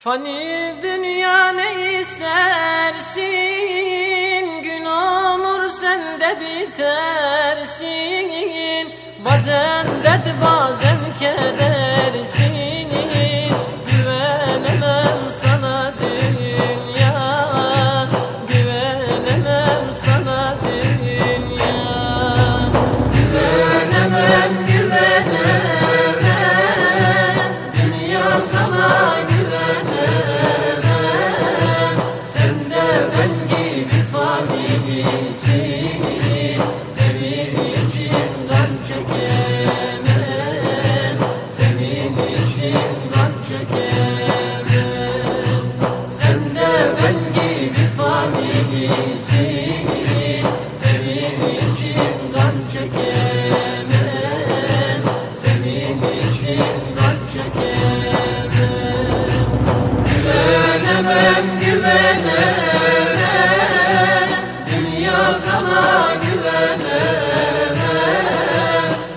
Fani dünya ne istersin? Gün olur sen de bitersin. Bazen dert bazen kedersin fanisin Senin için kan çekemem Senin için kan çekemem Güvenemem güvenemem Dünya sana güvenemem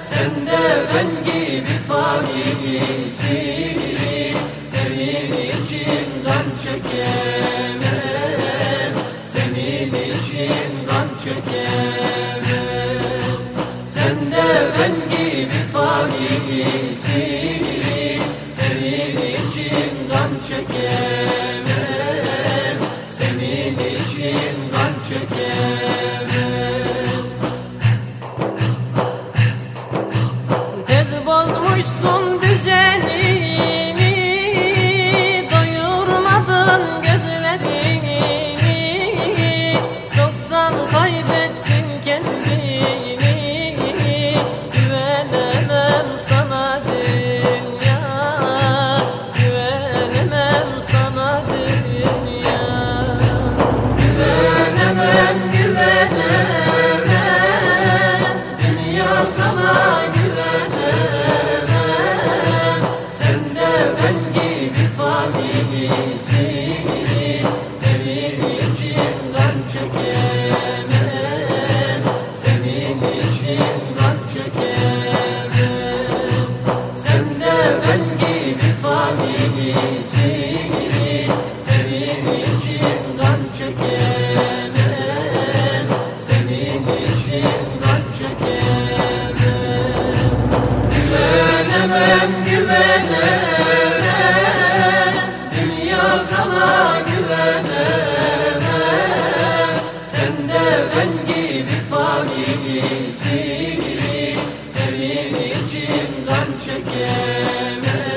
Sen de ben gibi fanisin Senin için kan çekemem çekemem Sen de ben gibi fanisin Senin için kan çekemem Senin için kan çekemem Kan çekemem. Güvenemem güvenemem. Dünya sana güvenemem. Sen de ben gibi fanisin. Senin için kan çekemem.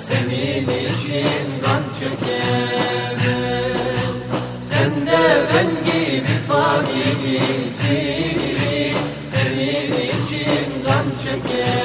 Senin için kan çekemem. Sen de ben gibi fanisin Senin için kan çekemem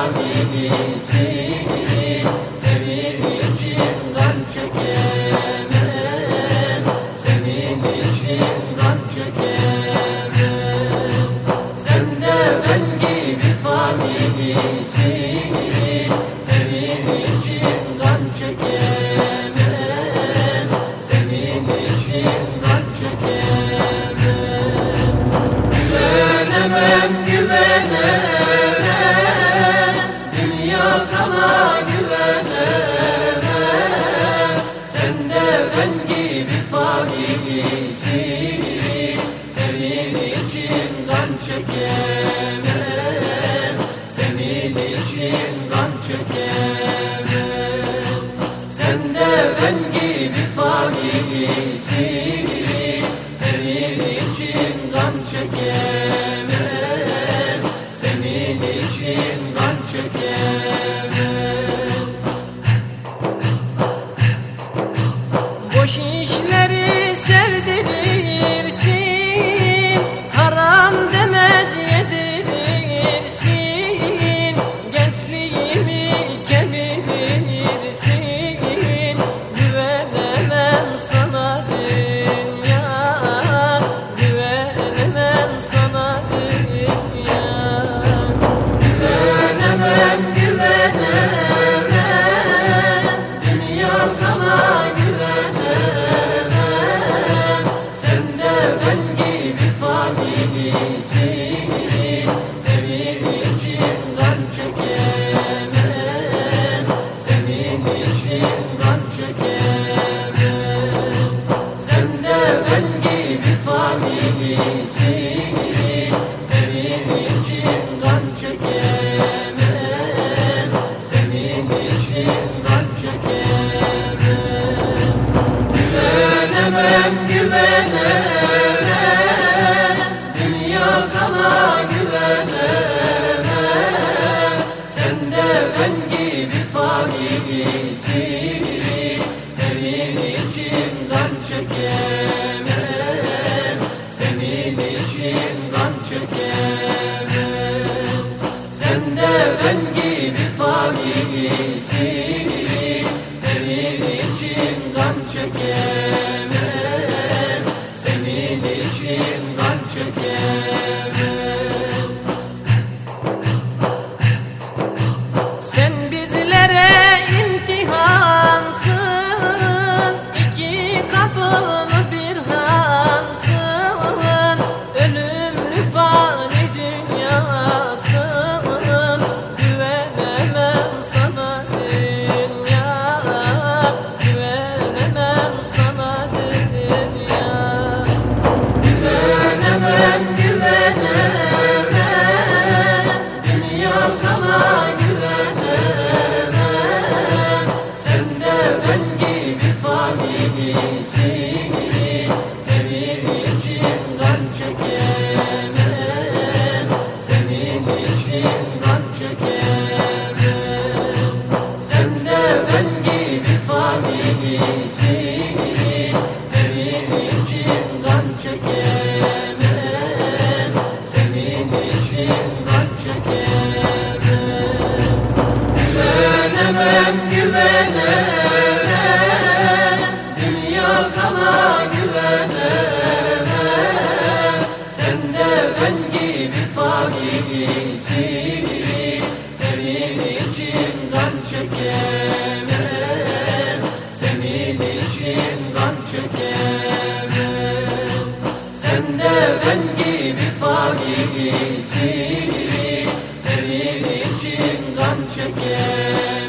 gibi fanisin Senin çekemem Senin için kan çekemem Sen de ben gibi fanisin Senin için kan çekemem Senin için kan çekemem Güvenemem güvenemem sana güvenemem. Sen de ben gibi fanisin Senin için kan çekemem. Senin için kan çekemem. Sen de ben gibi fanisin Senin için kan çekemem. Senin için kan çekemem için kan çekemem Sen de ben gibi fanisin Senin için kan çekemem Senin için kan çekemem Güvenemem güvenemem Senin için kan çekemem. Senin için kan çekemem. Sen de ben gibi fanisin Senin için kan çekemem Senin için kan çekemem. Güvenemem güvenemem. Dünya sana güvenemem. Sen de ben gibi fanisin. Senin için kan çekemem. Senin için kan çekemem Sen de ben gibi kan çekemem Senin için kan çekemem